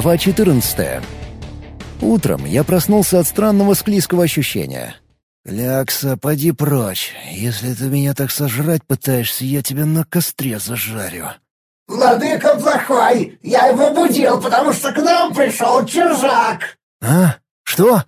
Глава 14. Утром я проснулся от странного склизкого ощущения. «Лякса, поди прочь. Если ты меня так сожрать пытаешься, я тебя на костре зажарю». «Владыка плохой! Я его будил, потому что к нам пришел чужак!» «А? Что?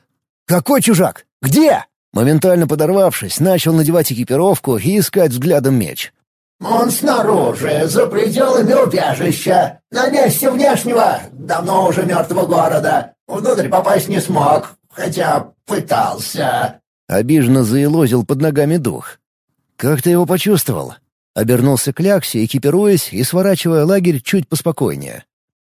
Какой чужак? Где?» Моментально подорвавшись, начал надевать экипировку и искать взглядом меч. «Он снаружи, за пределами убежища, на месте внешнего, давно уже мертвого города. Внутрь попасть не смог, хотя пытался». Обиженно заелозил под ногами дух. «Как ты его почувствовал?» Обернулся к Ляксе, экипируясь и сворачивая лагерь чуть поспокойнее.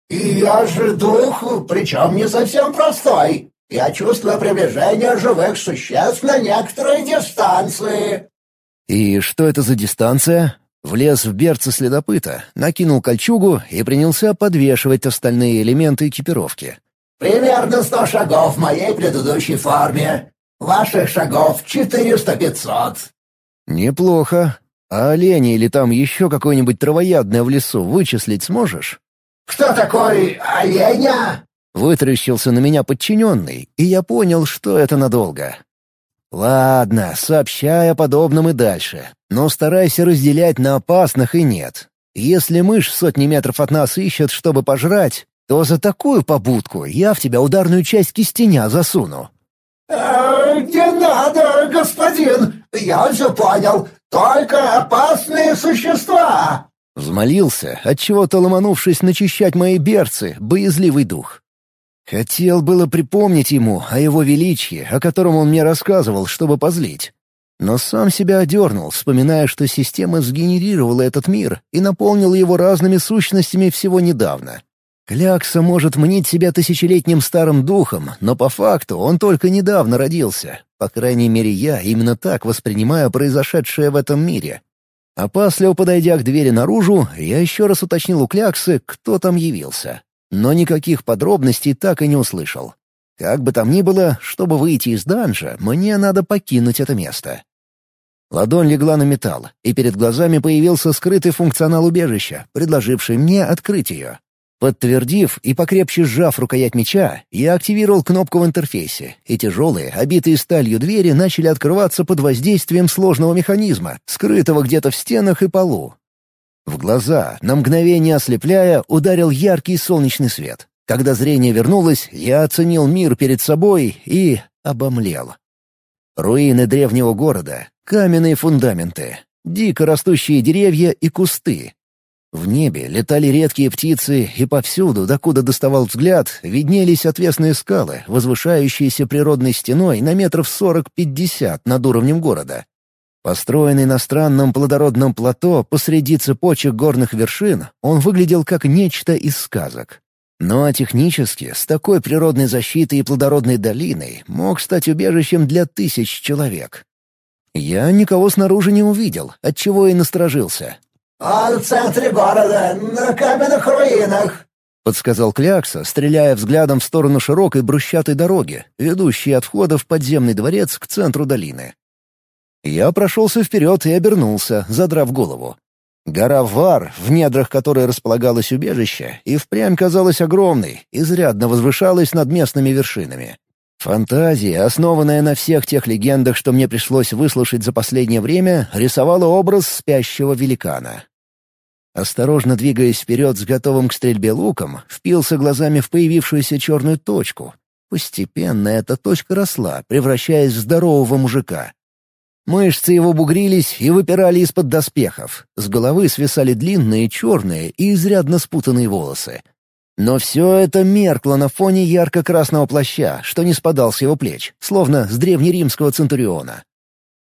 «Я же дух, причем не совсем простой. Я чувствую приближение живых существ на некоторой дистанции». «И что это за дистанция?» Влез в берцы следопыта, накинул кольчугу и принялся подвешивать остальные элементы экипировки. «Примерно сто шагов в моей предыдущей форме. Ваших шагов четыреста-пятьсот». «Неплохо. А оленя или там еще какое-нибудь травоядное в лесу вычислить сможешь?» «Кто такой оленя?» Вытрящился на меня подчиненный, и я понял, что это надолго. «Ладно, сообщай о подобном и дальше, но старайся разделять на опасных и нет. Если мышь сотни метров от нас ищет, чтобы пожрать, то за такую побудку я в тебя ударную часть кистеня засуну». «Э, «Не надо, господин! Я все понял. Только опасные существа!» Взмолился, отчего-то ломанувшись начищать мои берцы, боязливый дух. Хотел было припомнить ему о его величии, о котором он мне рассказывал, чтобы позлить. Но сам себя одернул, вспоминая, что система сгенерировала этот мир и наполнила его разными сущностями всего недавно. Клякса может мнить себя тысячелетним старым духом, но по факту он только недавно родился. По крайней мере, я именно так воспринимаю произошедшее в этом мире. Опасливо подойдя к двери наружу, я еще раз уточнил у Кляксы, кто там явился но никаких подробностей так и не услышал. Как бы там ни было, чтобы выйти из данжа, мне надо покинуть это место. Ладонь легла на металл, и перед глазами появился скрытый функционал убежища, предложивший мне открыть ее. Подтвердив и покрепче сжав рукоять меча, я активировал кнопку в интерфейсе, и тяжелые, обитые сталью двери начали открываться под воздействием сложного механизма, скрытого где-то в стенах и полу. В глаза, на мгновение ослепляя, ударил яркий солнечный свет. Когда зрение вернулось, я оценил мир перед собой и обомлел. Руины древнего города, каменные фундаменты, дико растущие деревья и кусты. В небе летали редкие птицы, и повсюду, докуда доставал взгляд, виднелись отвесные скалы, возвышающиеся природной стеной на метров сорок-пятьдесят над уровнем города. Построенный на странном плодородном плато посреди цепочек горных вершин, он выглядел как нечто из сказок. Но технически, с такой природной защитой и плодородной долиной, мог стать убежищем для тысяч человек. Я никого снаружи не увидел, отчего и насторожился. «Он в центре города, на каменных руинах», — подсказал Клякса, стреляя взглядом в сторону широкой брусчатой дороги, ведущей от входа в подземный дворец к центру долины. Я прошелся вперед и обернулся, задрав голову. Гора Вар, в недрах которой располагалось убежище, и впрямь казалась огромной, изрядно возвышалась над местными вершинами. Фантазия, основанная на всех тех легендах, что мне пришлось выслушать за последнее время, рисовала образ спящего великана. Осторожно двигаясь вперед с готовым к стрельбе луком, впился глазами в появившуюся черную точку. Постепенно эта точка росла, превращаясь в здорового мужика. Мышцы его бугрились и выпирали из-под доспехов. С головы свисали длинные, черные и изрядно спутанные волосы. Но все это меркло на фоне ярко-красного плаща, что не спадал с его плеч, словно с древнеримского центуриона.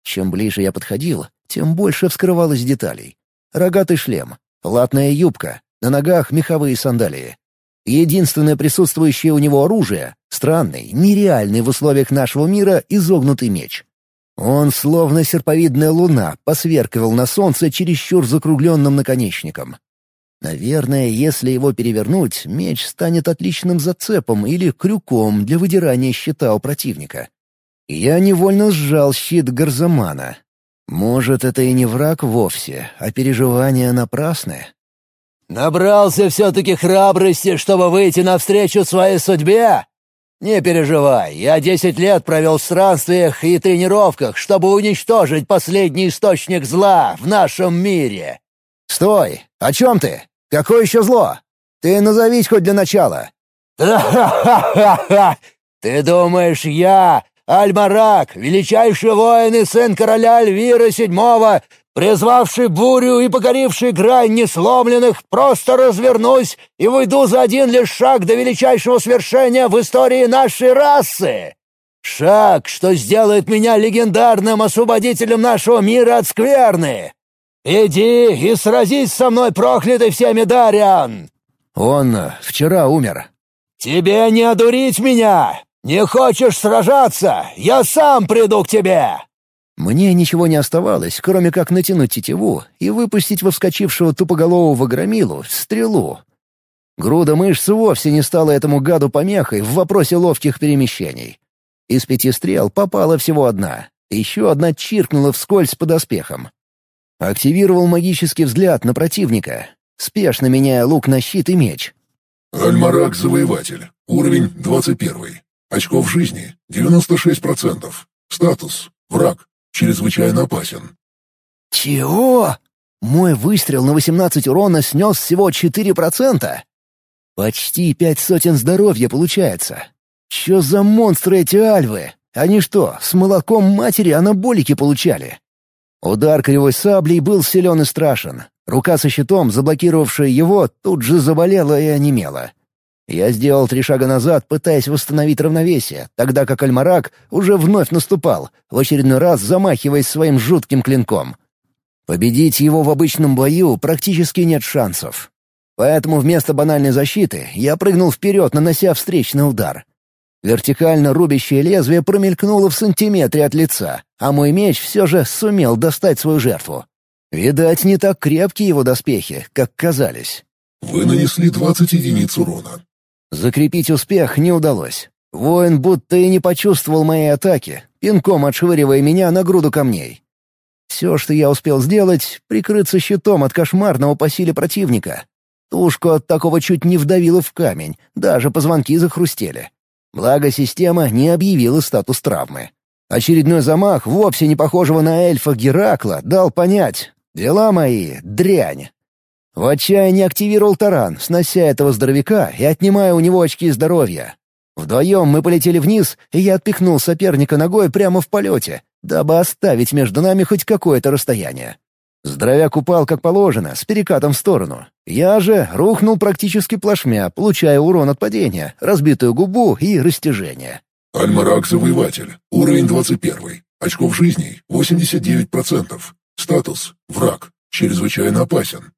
Чем ближе я подходил, тем больше вскрывалось деталей. Рогатый шлем, латная юбка, на ногах меховые сандалии. Единственное присутствующее у него оружие — странный, нереальный в условиях нашего мира изогнутый меч. Он, словно серповидная луна, посверкивал на солнце чересчур закругленным наконечником. Наверное, если его перевернуть, меч станет отличным зацепом или крюком для выдирания щита у противника. Я невольно сжал щит Гарзамана. Может, это и не враг вовсе, а переживания напрасны? Набрался все-таки храбрости, чтобы выйти навстречу своей судьбе? Не переживай, я десять лет провел в странствиях и тренировках, чтобы уничтожить последний источник зла в нашем мире. Стой! О чем ты? Какое еще зло? Ты назовись хоть для начала. «Ха-ха-ха-ха! Ты думаешь, я, Альмарак, величайший воин и сын короля Альвира VII, призвавший бурю и покоривший грань несломленных, просто развернусь и выйду за один лишь шаг до величайшего свершения в истории нашей расы? Шаг, что сделает меня легендарным освободителем нашего мира от скверны. Иди и сразись со мной, проклятый всеми Дариан!» «Он вчера умер». «Тебе не одурить меня! «Не хочешь сражаться? Я сам приду к тебе!» Мне ничего не оставалось, кроме как натянуть тетиву и выпустить во вскочившего тупоголового громилу стрелу. Груда мышц вовсе не стала этому гаду помехой в вопросе ловких перемещений. Из пяти стрел попала всего одна, еще одна чиркнула вскользь под оспехом. Активировал магический взгляд на противника, спешно меняя лук на щит и меч. «Альмарак-завоеватель. Уровень двадцать первый. Очков жизни — 96%. Статус — враг, чрезвычайно опасен. Чего? Мой выстрел на 18 урона снес всего 4%? Почти пять сотен здоровья получается. Что за монстры эти альвы? Они что, с молоком матери анаболики получали? Удар кривой саблей был силен и страшен. Рука со щитом, заблокировавшая его, тут же заболела и онемела. Я сделал три шага назад, пытаясь восстановить равновесие, тогда как Альмарак уже вновь наступал, в очередной раз замахиваясь своим жутким клинком. Победить его в обычном бою практически нет шансов. Поэтому вместо банальной защиты я прыгнул вперед, нанося встречный удар. Вертикально рубящее лезвие промелькнуло в сантиметре от лица, а мой меч все же сумел достать свою жертву. Видать, не так крепкие его доспехи, как казались. Вы нанесли 20 единиц урона. Закрепить успех не удалось. Воин будто и не почувствовал моей атаки, пинком отшвыривая меня на груду камней. Все, что я успел сделать, прикрыться щитом от кошмарного по силе противника. Тушку от такого чуть не вдавило в камень, даже позвонки захрустели. Благо, система не объявила статус травмы. Очередной замах, вовсе не похожего на эльфа Геракла, дал понять — дела мои — дрянь. В отчаянии активировал таран, снося этого здоровяка и отнимая у него очки здоровья. Вдвоем мы полетели вниз, и я отпихнул соперника ногой прямо в полете, дабы оставить между нами хоть какое-то расстояние. Здоровяк упал как положено, с перекатом в сторону. Я же рухнул практически плашмя, получая урон от падения, разбитую губу и растяжение. Альмарак-завоеватель. Уровень 21. Очков жизни — 89%. Статус — враг. Чрезвычайно опасен.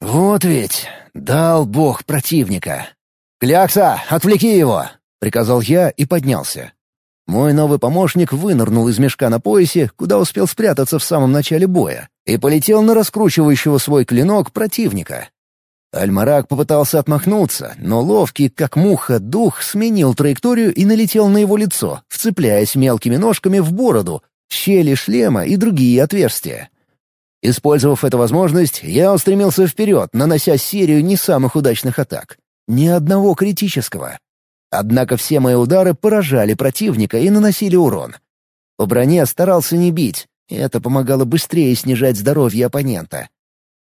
«Вот ведь! Дал бог противника!» «Клякса, отвлеки его!» — приказал я и поднялся. Мой новый помощник вынырнул из мешка на поясе, куда успел спрятаться в самом начале боя, и полетел на раскручивающего свой клинок противника. Альмарак попытался отмахнуться, но ловкий, как муха, дух сменил траекторию и налетел на его лицо, вцепляясь мелкими ножками в бороду, щели шлема и другие отверстия. Использовав эту возможность, я устремился вперед, нанося серию не самых удачных атак. Ни одного критического. Однако все мои удары поражали противника и наносили урон. По броне старался не бить, и это помогало быстрее снижать здоровье оппонента.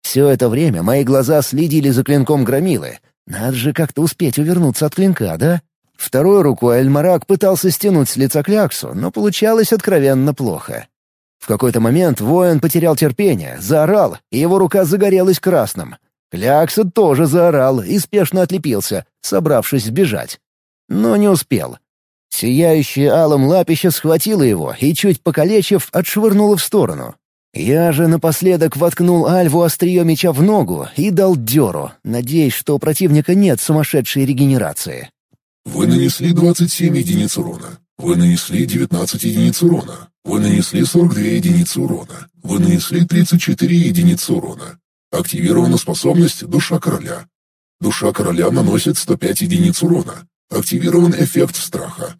Все это время мои глаза следили за клинком громилы. Надо же как-то успеть увернуться от клинка, да? Второй рукой Эльмарак пытался стянуть с лица кляксу, но получалось откровенно плохо. В какой-то момент воин потерял терпение, заорал, и его рука загорелась красным. Клякса тоже заорал и спешно отлепился, собравшись сбежать. Но не успел. Сияющее алым лапище схватило его и, чуть покалечив, отшвырнуло в сторону. Я же напоследок воткнул Альву острие меча в ногу и дал дёру, надеясь, что у противника нет сумасшедшей регенерации. Вы нанесли 27 единиц урона. Вы нанесли 19 единиц урона. Вы нанесли 42 единицы урона. Вы нанесли 34 единицы урона. Активирована способность «Душа короля». Душа короля наносит 105 единиц урона. Активирован эффект страха.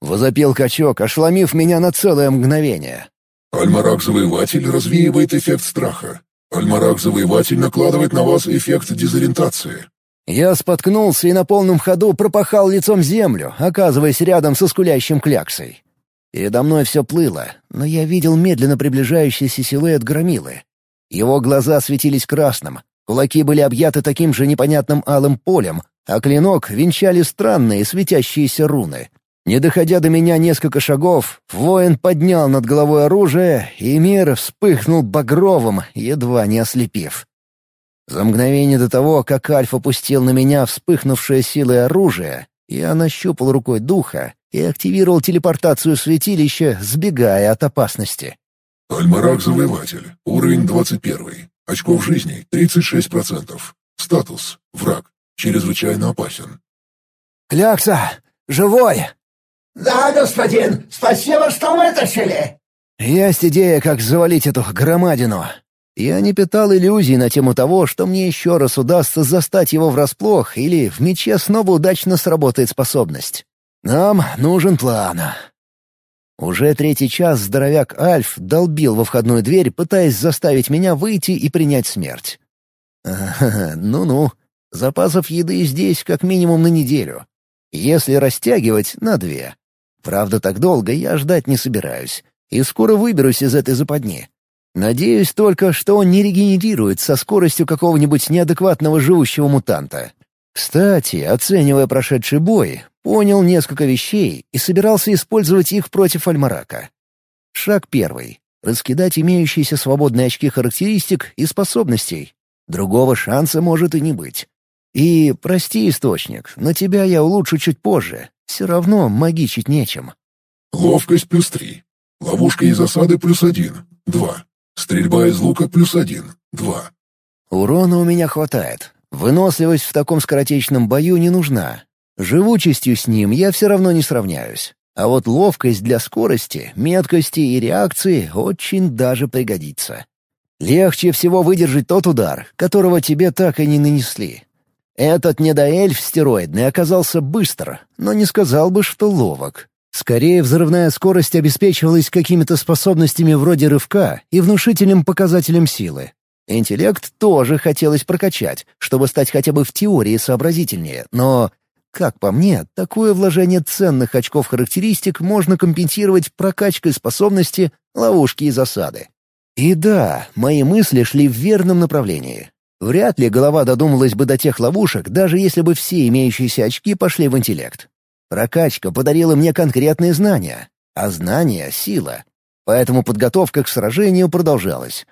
Возопил качок, ошеломив меня на целое мгновение. Альмарак-завоеватель развеивает эффект страха. Альмарак-завоеватель накладывает на вас эффект дезориентации. Я споткнулся и на полном ходу пропахал лицом землю, оказываясь рядом со скулящим кляксой. Передо мной все плыло, но я видел медленно приближающийся силуэт громилы. Его глаза светились красным, кулаки были объяты таким же непонятным алым полем, а клинок венчали странные светящиеся руны. Не доходя до меня несколько шагов, воин поднял над головой оружие, и мир вспыхнул багровым, едва не ослепив. За мгновение до того, как Альф опустил на меня вспыхнувшее силой оружие, я нащупал рукой духа и активировал телепортацию святилища, сбегая от опасности. Альмарак-завоеватель. Уровень 21. Очков жизни — 36%. Статус — враг. Чрезвычайно опасен. «Клякса! Живой!» «Да, господин, спасибо, что вытащили!» Есть идея, как завалить эту громадину. Я не питал иллюзий на тему того, что мне еще раз удастся застать его врасплох или в мече снова удачно сработает способность. Нам нужен план. Уже третий час здоровяк Альф долбил во входную дверь, пытаясь заставить меня выйти и принять смерть. Ну-ну, запасов еды здесь как минимум на неделю. Если растягивать — на две. Правда, так долго я ждать не собираюсь, и скоро выберусь из этой западни. Надеюсь только, что он не регенерирует со скоростью какого-нибудь неадекватного живущего мутанта. Кстати, оценивая прошедший бой, понял несколько вещей и собирался использовать их против Альмарака. Шаг первый — раскидать имеющиеся свободные очки характеристик и способностей. Другого шанса может и не быть. И, прости, Источник, но тебя я улучшу чуть позже, все равно магичить нечем. Ловкость плюс три. Ловушка и засады плюс один. Два. Стрельба из лука плюс один. Два. Урона у меня хватает. Выносливость в таком скоротечном бою не нужна. Живучестью с ним я все равно не сравняюсь. А вот ловкость для скорости, меткости и реакции очень даже пригодится. Легче всего выдержать тот удар, которого тебе так и не нанесли. Этот недоэльф стероидный оказался быстр, но не сказал бы, что ловок. Скорее, взрывная скорость обеспечивалась какими-то способностями вроде рывка и внушительным показателем силы. Интеллект тоже хотелось прокачать, чтобы стать хотя бы в теории сообразительнее, но, как по мне, такое вложение ценных очков характеристик можно компенсировать прокачкой способности, ловушки и засады. И да, мои мысли шли в верном направлении. Вряд ли голова додумалась бы до тех ловушек, даже если бы все имеющиеся очки пошли в интеллект. Прокачка подарила мне конкретные знания, а знания — сила. Поэтому подготовка к сражению продолжалась.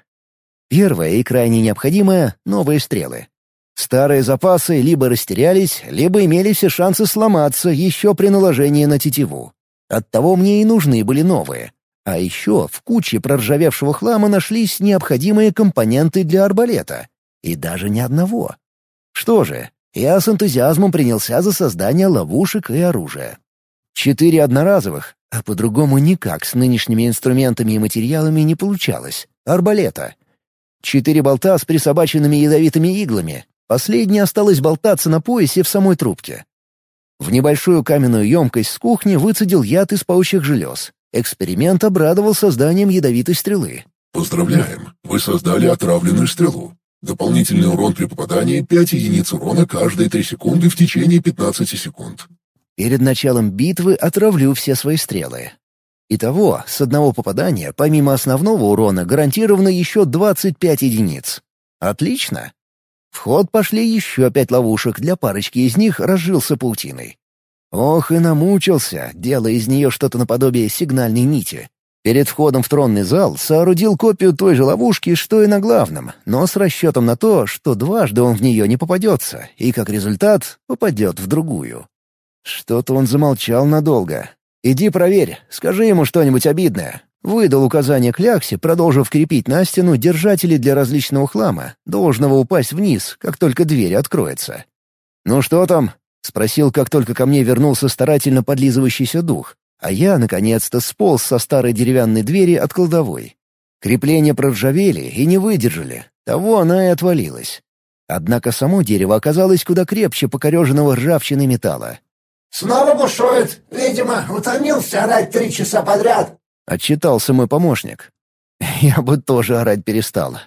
Первое и крайне необходимое — новые стрелы. Старые запасы либо растерялись, либо имели все шансы сломаться еще при наложении на тетиву. Оттого мне и нужны были новые. А еще в куче проржавевшего хлама нашлись необходимые компоненты для арбалета. И даже ни одного. Что же, я с энтузиазмом принялся за создание ловушек и оружия. Четыре одноразовых, а по-другому никак с нынешними инструментами и материалами не получалось. Арбалета. Четыре болта с присобаченными ядовитыми иглами. Последняя осталась болтаться на поясе в самой трубке. В небольшую каменную емкость с кухни выцедил яд из паучьих желез. Эксперимент обрадовал созданием ядовитой стрелы. Поздравляем! Вы создали отравленную стрелу. Дополнительный урон при попадании 5 единиц урона каждые 3 секунды в течение 15 секунд. Перед началом битвы отравлю все свои стрелы. Итого, с одного попадания, помимо основного урона, гарантировано еще 25 единиц. Отлично. В ход пошли еще пять ловушек, для парочки из них разжился паутиной. Ох и намучился, делая из нее что-то наподобие сигнальной нити. Перед входом в тронный зал соорудил копию той же ловушки, что и на главном, но с расчетом на то, что дважды он в нее не попадется, и как результат попадет в другую. Что-то он замолчал надолго. «Иди проверь, скажи ему что-нибудь обидное». Выдал указание Кляксе, продолжив крепить на стену держатели для различного хлама, должного упасть вниз, как только дверь откроется. «Ну что там?» — спросил, как только ко мне вернулся старательно подлизывающийся дух, а я, наконец-то, сполз со старой деревянной двери от кладовой. Крепления проржавели и не выдержали, того она и отвалилась. Однако само дерево оказалось куда крепче покореженного ржавчины металла. «Снова бушует! Видимо, утомился орать три часа подряд!» — отчитался мой помощник. Я бы тоже орать перестал.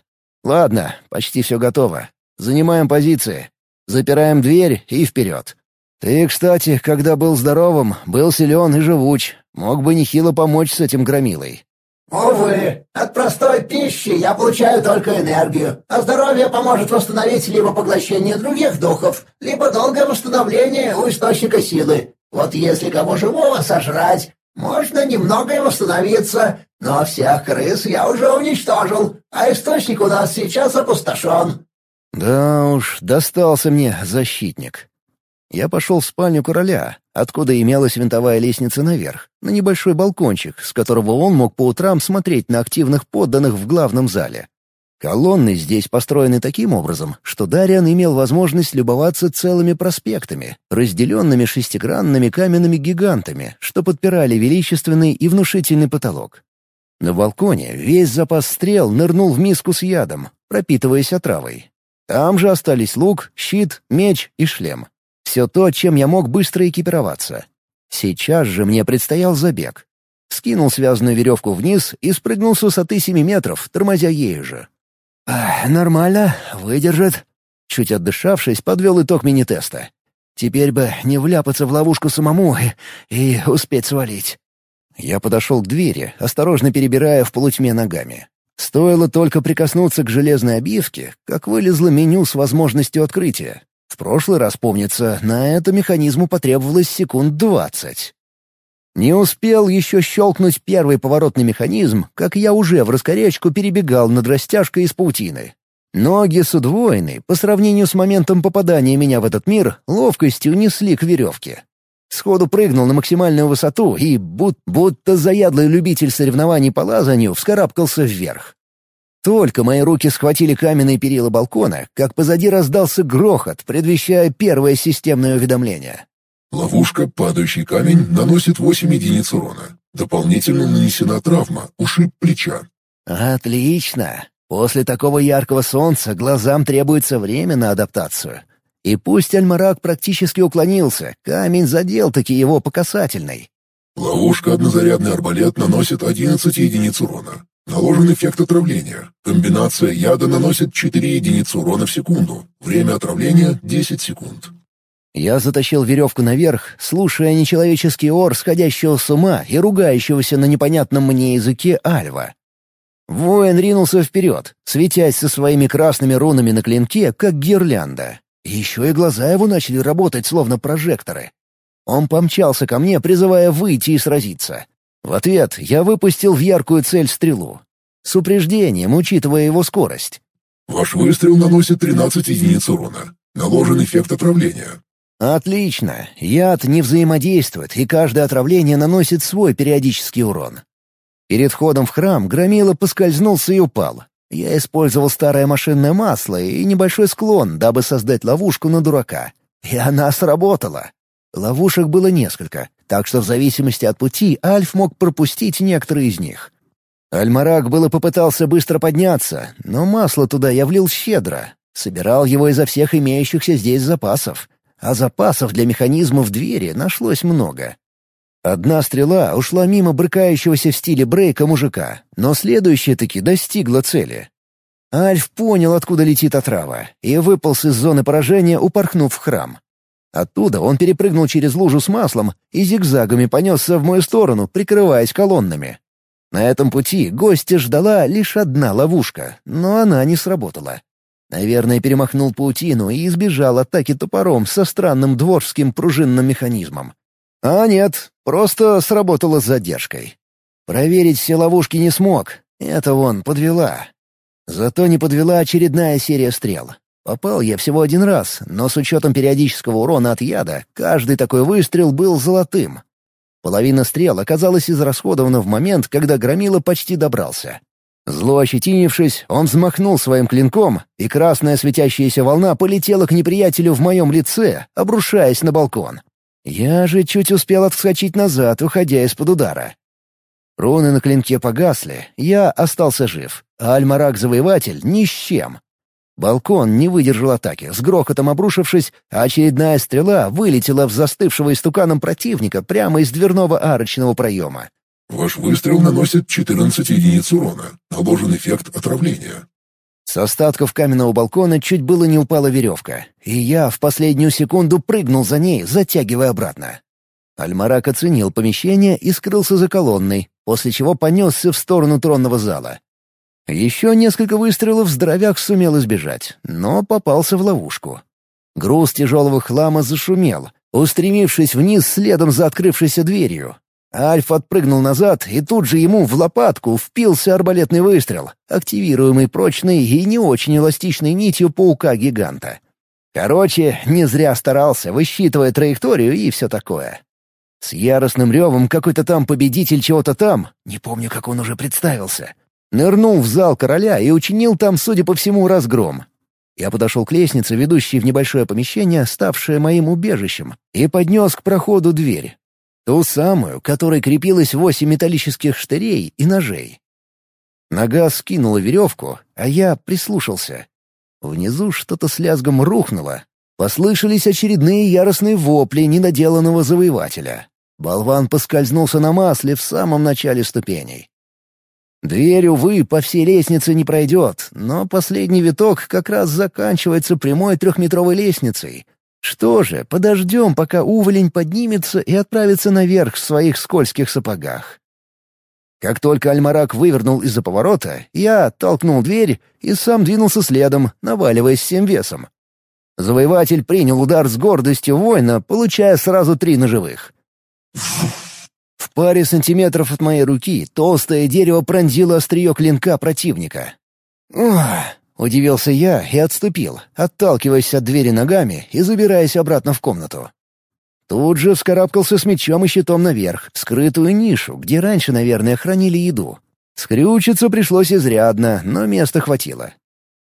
Ладно, почти все готово. Занимаем позиции. Запираем дверь и вперед. Ты, кстати, когда был здоровым, был силен и живуч. Мог бы нехило помочь с этим громилой. «Увы, от простой пищи я получаю только энергию, а здоровье поможет восстановить либо поглощение других духов, либо долгое восстановление у источника силы. Вот если кого живого сожрать, можно немного и восстановиться, но всех крыс я уже уничтожил, а источник у нас сейчас опустошен». «Да уж, достался мне защитник. Я пошел в спальню короля, откуда имелась винтовая лестница наверх, на небольшой балкончик, с которого он мог по утрам смотреть на активных подданных в главном зале. Колонны здесь построены таким образом, что Дариан имел возможность любоваться целыми проспектами, разделенными шестигранными каменными гигантами, что подпирали величественный и внушительный потолок. На балконе весь запас стрел нырнул в миску с ядом, пропитываясь отравой. Там же остались лук, щит, меч и шлем. Все то, чем я мог быстро экипироваться. Сейчас же мне предстоял забег. Скинул связанную веревку вниз и спрыгнул с высоты семи метров, тормозя ею же. «Нормально, выдержит». Чуть отдышавшись, подвел итог мини-теста. «Теперь бы не вляпаться в ловушку самому и, и успеть свалить». Я подошел к двери, осторожно перебирая в полутьме ногами. Стоило только прикоснуться к железной обивке, как вылезло меню с возможностью открытия. В прошлый раз, помнится, на это механизму потребовалось секунд двадцать. Не успел еще щелкнуть первый поворотный механизм, как я уже в раскорячку перебегал над растяжкой из паутины. Ноги с удвоенной, по сравнению с моментом попадания меня в этот мир, ловкостью несли к веревке. Сходу прыгнул на максимальную высоту и, буд будто заядлый любитель соревнований по лазанию, вскарабкался вверх. Только мои руки схватили каменные перила балкона, как позади раздался грохот, предвещая первое системное уведомление. Ловушка «Падающий камень» наносит 8 единиц урона. Дополнительно нанесена травма, ушиб плеча. Отлично. После такого яркого солнца глазам требуется время на адаптацию. И пусть Альмарак практически уклонился, камень задел таки его по касательной. Ловушка «Однозарядный арбалет» наносит 11 единиц урона. Наложен эффект отравления. Комбинация яда наносит 4 единицы урона в секунду. Время отравления — 10 секунд. Я затащил веревку наверх, слушая нечеловеческий ор, сходящего с ума и ругающегося на непонятном мне языке Альва. Воин ринулся вперед, светясь со своими красными рунами на клинке, как гирлянда. Еще и глаза его начали работать, словно прожекторы. Он помчался ко мне, призывая выйти и сразиться. В ответ я выпустил в яркую цель стрелу. С упреждением, учитывая его скорость. Ваш выстрел наносит 13 единиц урона. Наложен эффект отравления. Отлично. Яд не взаимодействует, и каждое отравление наносит свой периодический урон. Перед входом в храм Громила поскользнулся и упал. Я использовал старое машинное масло и небольшой склон, дабы создать ловушку на дурака. И она сработала. Ловушек было несколько, так что в зависимости от пути Альф мог пропустить некоторые из них. Альмарак было попытался быстро подняться, но масло туда я влил щедро. Собирал его изо всех имеющихся здесь запасов. А запасов для механизмов двери нашлось много. Одна стрела ушла мимо брыкающегося в стиле брейка мужика, но следующая таки достигла цели. Альф понял, откуда летит отрава, и выполз из зоны поражения, упорхнув в храм. Оттуда он перепрыгнул через лужу с маслом и зигзагами понесся в мою сторону, прикрываясь колоннами. На этом пути гостя ждала лишь одна ловушка, но она не сработала. Наверное, перемахнул паутину и избежал атаки топором со странным дворским пружинным механизмом. А нет, просто сработала с задержкой. Проверить все ловушки не смог, это вон подвела. Зато не подвела очередная серия стрел. Попал я всего один раз, но с учетом периодического урона от яда, каждый такой выстрел был золотым. Половина стрел оказалась израсходована в момент, когда Громила почти добрался. Зло ощетинившись, он взмахнул своим клинком, и красная светящаяся волна полетела к неприятелю в моем лице, обрушаясь на балкон. Я же чуть успел отскочить назад, уходя из-под удара. Руны на клинке погасли, я остался жив, а Альмарак-завоеватель ни с чем. Балкон не выдержал атаки, с грохотом обрушившись, а очередная стрела вылетела в застывшего истуканом противника прямо из дверного арочного проема. Ваш выстрел наносит 14 единиц урона. Наложен эффект отравления. С остатков каменного балкона чуть было не упала веревка, и я в последнюю секунду прыгнул за ней, затягивая обратно. Альмарак оценил помещение и скрылся за колонной, после чего понесся в сторону тронного зала. Еще несколько выстрелов здоровяк сумел избежать, но попался в ловушку. Груз тяжелого хлама зашумел, устремившись вниз следом за открывшейся дверью. Альф отпрыгнул назад, и тут же ему в лопатку впился арбалетный выстрел, активируемый прочной и не очень эластичной нитью паука-гиганта. Короче, не зря старался, высчитывая траекторию и все такое. С яростным ревом какой-то там победитель чего-то там, не помню, как он уже представился, нырнул в зал короля и учинил там, судя по всему, разгром. Я подошел к лестнице, ведущей в небольшое помещение, ставшее моим убежищем, и поднес к проходу дверь. Ту самую, которой крепилось восемь металлических штырей и ножей. Нога скинула веревку, а я прислушался. Внизу что-то с лязгом рухнуло. Послышались очередные яростные вопли недоделанного завоевателя. Болван поскользнулся на масле в самом начале ступеней. Дверь, увы, по всей лестнице не пройдет, но последний виток как раз заканчивается прямой трехметровой лестницей, что же, подождем, пока уволень поднимется и отправится наверх в своих скользких сапогах. Как только Альмарак вывернул из-за поворота, я толкнул дверь и сам двинулся следом, наваливаясь всем весом. Завоеватель принял удар с гордостью воина, получая сразу три ножевых. В паре сантиметров от моей руки толстое дерево пронзило острие клинка противника. Ух, Удивился я и отступил, отталкиваясь от двери ногами и забираясь обратно в комнату. Тут же вскарабкался с мечом и щитом наверх, в скрытую нишу, где раньше, наверное, хранили еду. Скрючиться пришлось изрядно, но места хватило.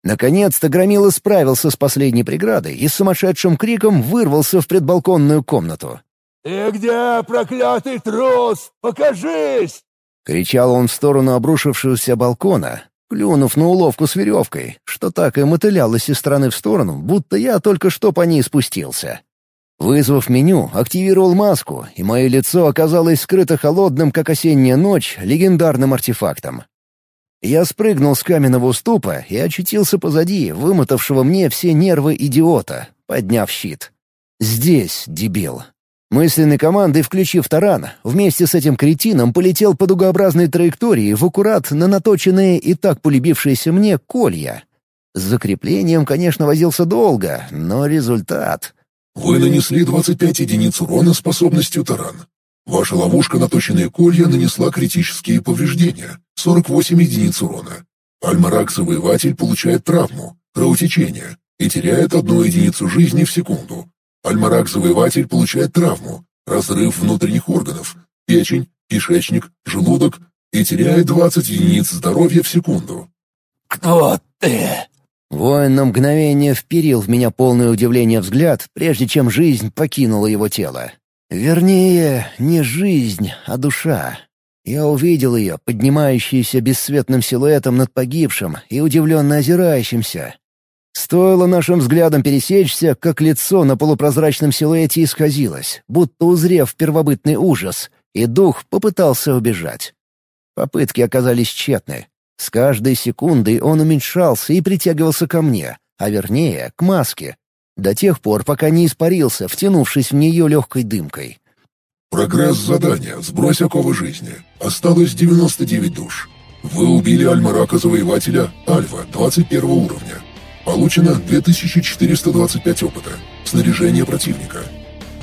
Наконец-то Громила справился с последней преградой и с сумасшедшим криком вырвался в предбалконную комнату. «Ты где, проклятый трус? Покажись!» — кричал он в сторону обрушившегося балкона, клюнув на уловку с веревкой, что так и мотылялась из стороны в сторону, будто я только что по ней спустился. Вызвав меню, активировал маску, и мое лицо оказалось скрыто холодным, как осенняя ночь, легендарным артефактом. Я спрыгнул с каменного уступа и очутился позади, вымотавшего мне все нервы идиота, подняв щит. «Здесь, дебил, Мысленной командой, включив таран, вместе с этим кретином полетел по дугообразной траектории в аккурат на наточенные и так полюбившиеся мне колья. С закреплением, конечно, возился долго, но результат... Вы нанесли 25 единиц урона способностью таран. Ваша ловушка наточенные колья нанесла критические повреждения, 48 единиц урона. Альмарак-завоеватель получает травму, кровотечение и теряет одну единицу жизни в секунду. Альмарак-завоеватель получает травму, разрыв внутренних органов, печень, кишечник, желудок и теряет 20 единиц здоровья в секунду. «Кто ты?» Воин на мгновение вперил в меня полное удивление взгляд, прежде чем жизнь покинула его тело. Вернее, не жизнь, а душа. Я увидел ее, поднимающуюся бесцветным силуэтом над погибшим и удивленно озирающимся. Стоило нашим взглядом пересечься, как лицо на полупрозрачном силуэте исказилось, будто узрев первобытный ужас, и дух попытался убежать. Попытки оказались тщетны. С каждой секундой он уменьшался и притягивался ко мне, а вернее, к маске, до тех пор, пока не испарился, втянувшись в нее легкой дымкой. Прогресс задания «Сбрось оковы жизни». Осталось 99 душ. Вы убили Альмарака-завоевателя Альва 21 уровня. Получено 2425 опыта. Снаряжение противника.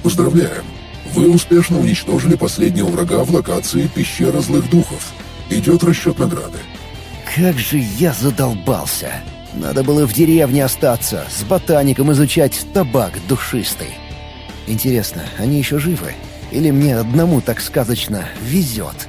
Поздравляем! Вы успешно уничтожили последнего врага в локации Пещера Злых Духов. Идет расчет награды. Как же я задолбался! Надо было в деревне остаться, с ботаником изучать табак душистый. Интересно, они еще живы? Или мне одному так сказочно везет?»